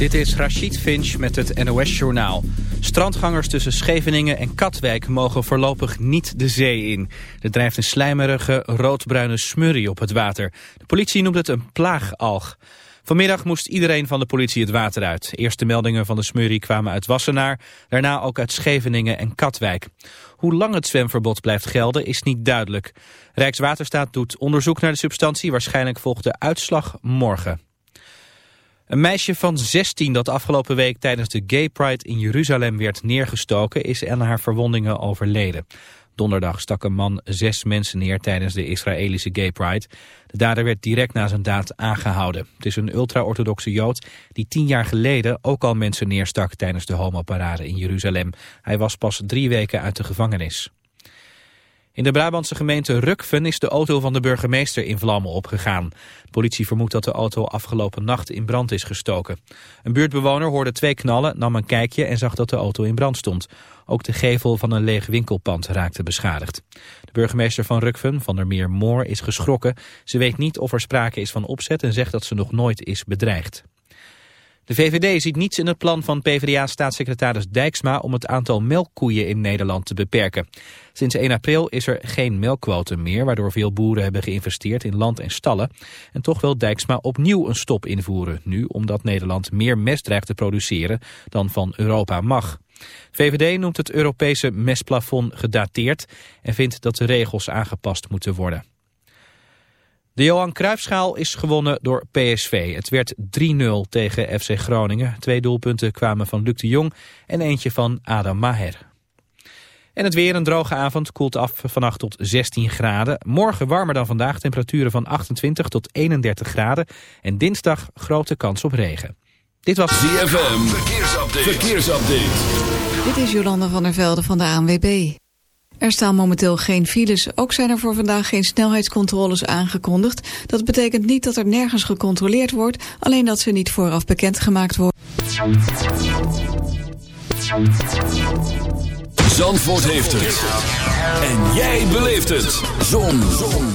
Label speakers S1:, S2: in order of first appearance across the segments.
S1: Dit is Rachid Finch met het NOS-journaal. Strandgangers tussen Scheveningen en Katwijk mogen voorlopig niet de zee in. Er drijft een slijmerige roodbruine smurrie op het water. De politie noemt het een plaagalg. Vanmiddag moest iedereen van de politie het water uit. Eerste meldingen van de smurrie kwamen uit Wassenaar, daarna ook uit Scheveningen en Katwijk. Hoe lang het zwemverbod blijft gelden is niet duidelijk. Rijkswaterstaat doet onderzoek naar de substantie, waarschijnlijk volgt de uitslag morgen. Een meisje van 16 dat afgelopen week tijdens de Gay Pride in Jeruzalem werd neergestoken is aan haar verwondingen overleden. Donderdag stak een man zes mensen neer tijdens de Israëlische Gay Pride. De dader werd direct na zijn daad aangehouden. Het is een ultra-orthodoxe Jood die tien jaar geleden ook al mensen neerstak tijdens de homoparade in Jeruzalem. Hij was pas drie weken uit de gevangenis. In de Brabantse gemeente Rukven is de auto van de burgemeester in vlammen opgegaan. De politie vermoedt dat de auto afgelopen nacht in brand is gestoken. Een buurtbewoner hoorde twee knallen, nam een kijkje en zag dat de auto in brand stond. Ook de gevel van een leeg winkelpand raakte beschadigd. De burgemeester van Rukven, Van der Meer Moor, is geschrokken. Ze weet niet of er sprake is van opzet en zegt dat ze nog nooit is bedreigd. De VVD ziet niets in het plan van PvdA-staatssecretaris Dijksma om het aantal melkkoeien in Nederland te beperken. Sinds 1 april is er geen melkquotum meer, waardoor veel boeren hebben geïnvesteerd in land en stallen. En toch wil Dijksma opnieuw een stop invoeren, nu omdat Nederland meer mest dreigt te produceren dan van Europa mag. VVD noemt het Europese mestplafond gedateerd en vindt dat de regels aangepast moeten worden. De Johan Cruijffschaal is gewonnen door PSV. Het werd 3-0 tegen FC Groningen. Twee doelpunten kwamen van Luc de Jong en eentje van Adam Maher. En het weer een droge avond koelt af vannacht tot 16 graden. Morgen warmer dan vandaag, temperaturen van 28 tot 31 graden. En dinsdag grote kans op regen. Dit was
S2: ZFM, verkeersupdate. verkeersupdate.
S3: Dit is Jolanda van der Velde van de ANWB. Er staan momenteel geen files. Ook zijn er voor vandaag geen snelheidscontroles aangekondigd. Dat betekent niet dat er nergens gecontroleerd wordt, alleen dat ze niet vooraf bekendgemaakt worden.
S2: Zandvoort heeft het. En jij beleeft het. Zon. Zon.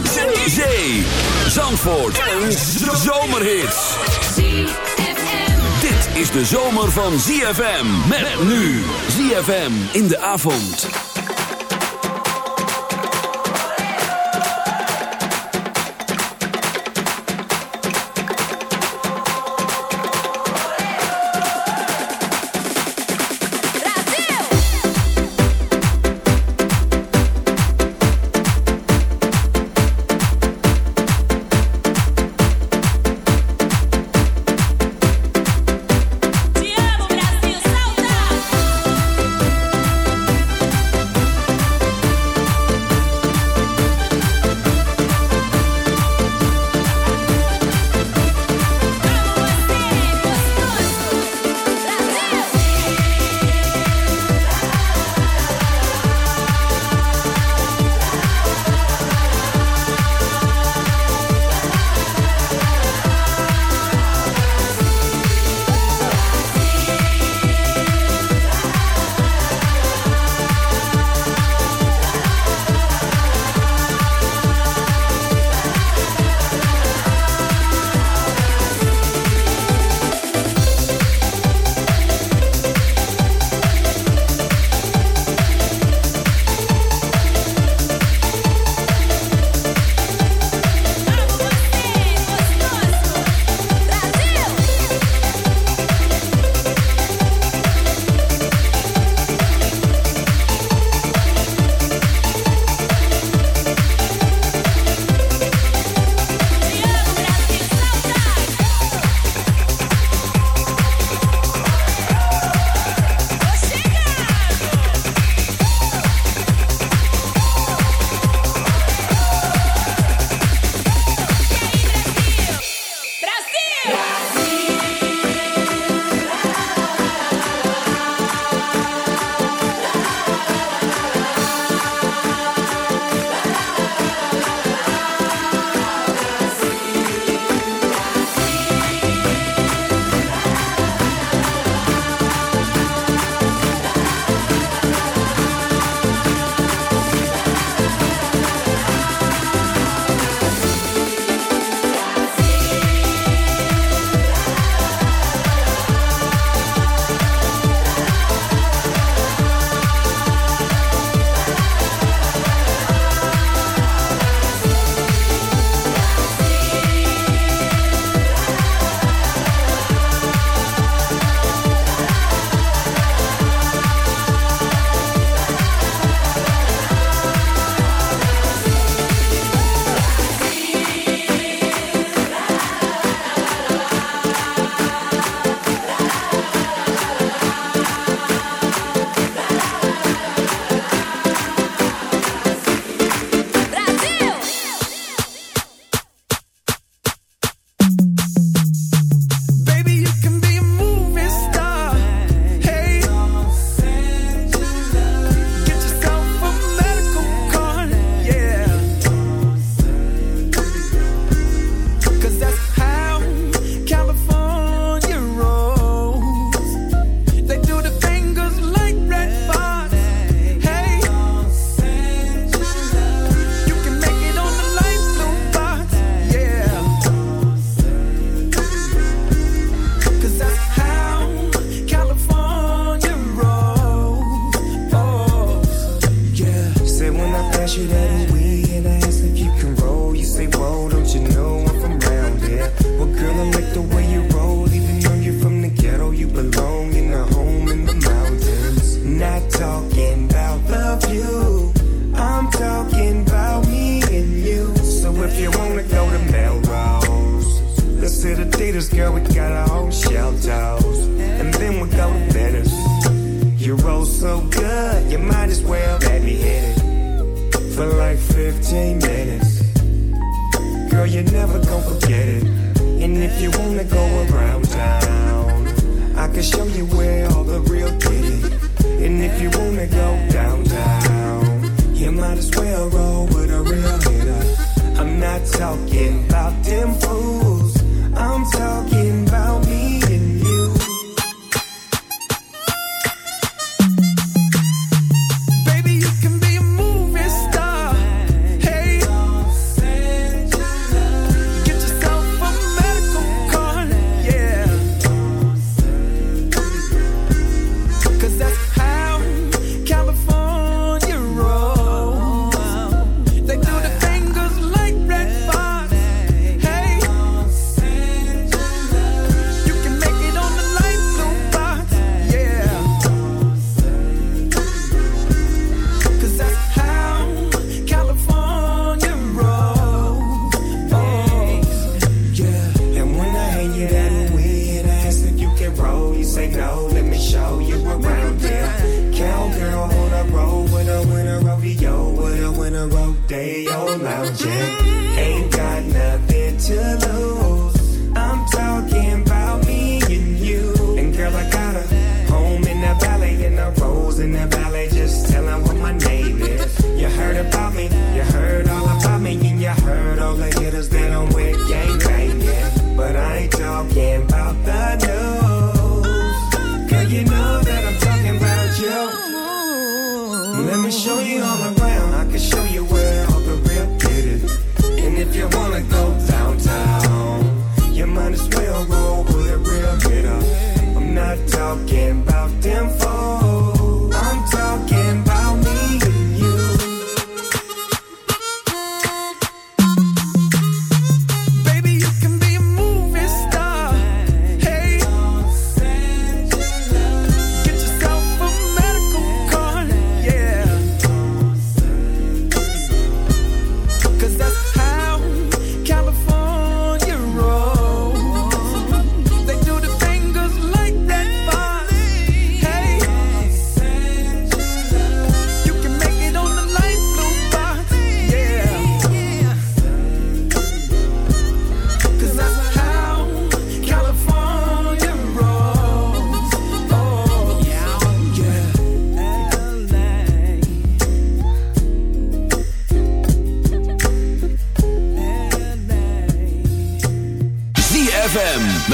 S2: Zee. Zandvoort. Een zomerhit. Dit is de zomer van ZFM. Met nu. ZFM in de avond.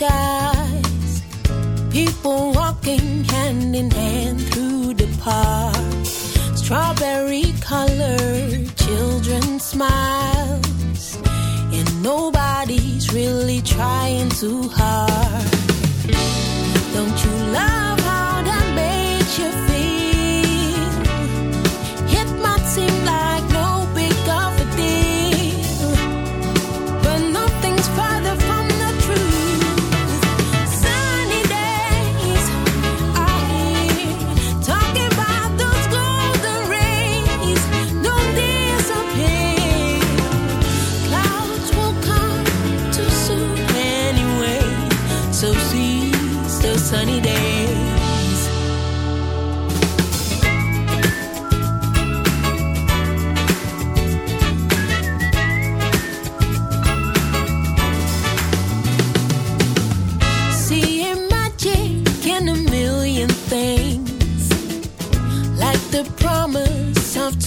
S4: skies, people walking hand in hand through the park. Strawberry colored children smiles, and nobody's really trying too hard.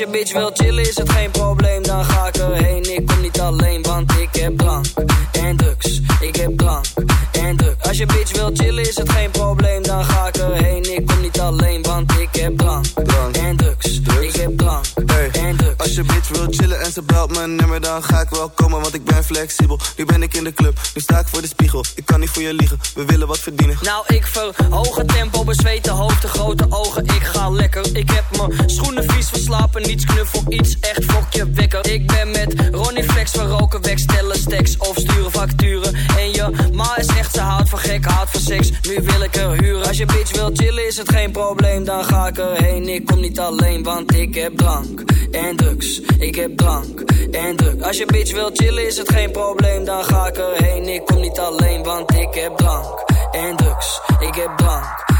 S5: Je bitch wil chillen is het geen probleem, dan ga ik erheen. Ik kom niet alleen, want ik heb drank en drugs. Ik heb drank en drugs. Als je bitch wil chillen is het geen probleem, dan ga ik erheen. Ik kom niet alleen, want ik heb drank, en drugs. Ik heb drank en drugs.
S6: Als je bitch wil chillen en ze belt mijn nummer, dan ga ik wel komen, want ik ben flexibel. Nu ben ik in de club, nu sta ik voor de spiegel. Ik voor je liegen, we willen wat verdienen.
S5: Nou, ik verhoog het tempo, bezweten hoofd, de grote ogen. Ik ga lekker. Ik heb mijn schoenen vies verslapen, niets knuffel, iets echt fokje wekker. Ik ben met Ronnie Flex, we roken weg, stellen stacks of sturen facturen. En je ma is echt, ze houdt van gek, houdt van seks. Nu wil ik er huren. Als je bitch wil chillen, is het geen probleem, dan ga ik erheen. Ik kom niet alleen, want ik heb drank en drugs. Ik heb drank en drugs. Als je bitch wil chillen, is het geen probleem, dan ga ik erheen. Ik kom niet alleen, want ik heb drank en drugs. Ik heb drank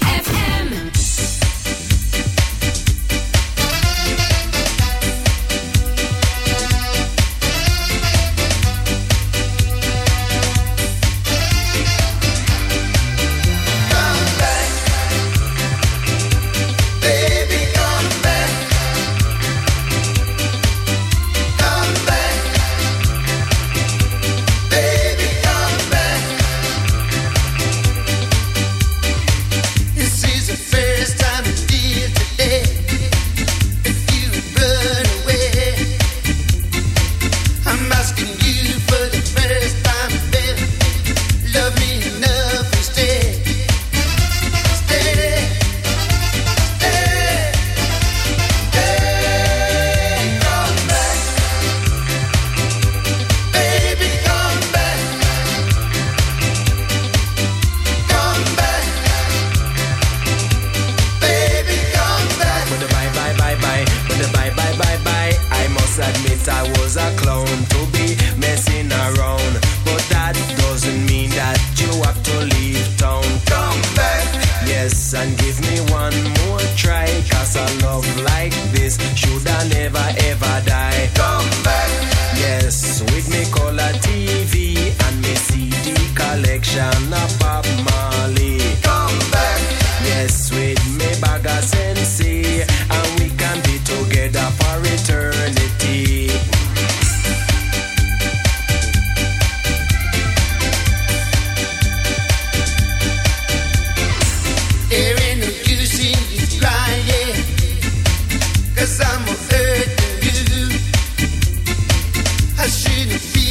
S7: Agir no
S2: fim.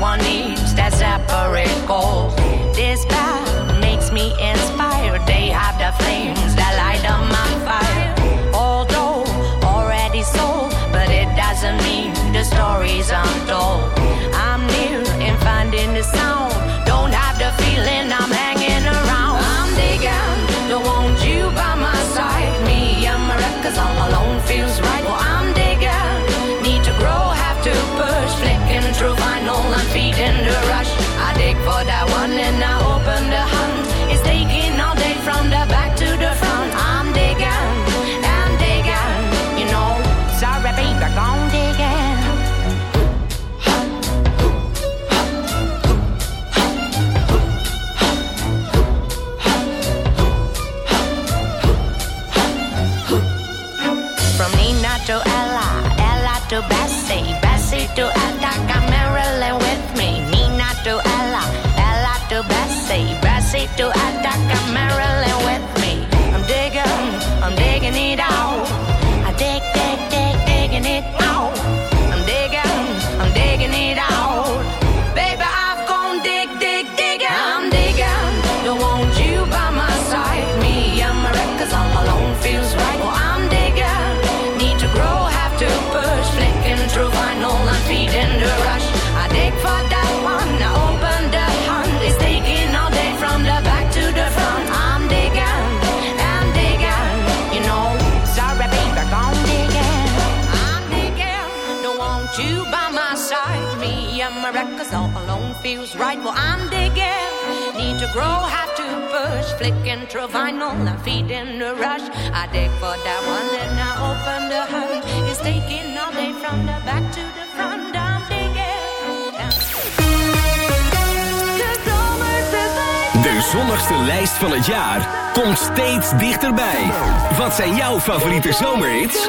S8: Everyone needs that separate goal. Feels right. Well, I'm digging. Need to grow, have to push. Flicking through vinyl, I'm feeding the rush. I dig for that one, and I open the hood. It's taking all day from the back to the front. I'm digging. De
S9: zonnigste lijst van het jaar komt steeds dichterbij. Wat zijn jouw favoriete zomerhits?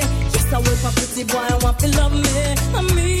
S10: I wait for pretty boy, I want to love me. I need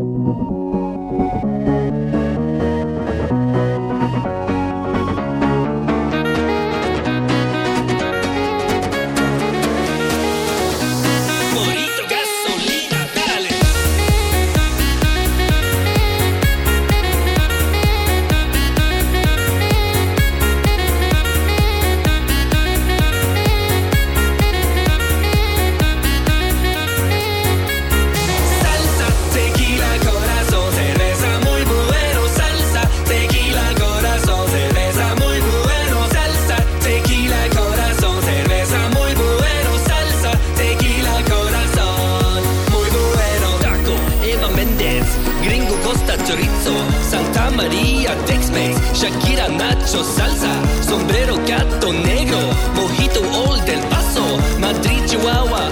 S11: Shakira, Nacho, Salsa, Sombrero, Gato Negro, Mojito Old del Paso, Madrid, Chihuahua,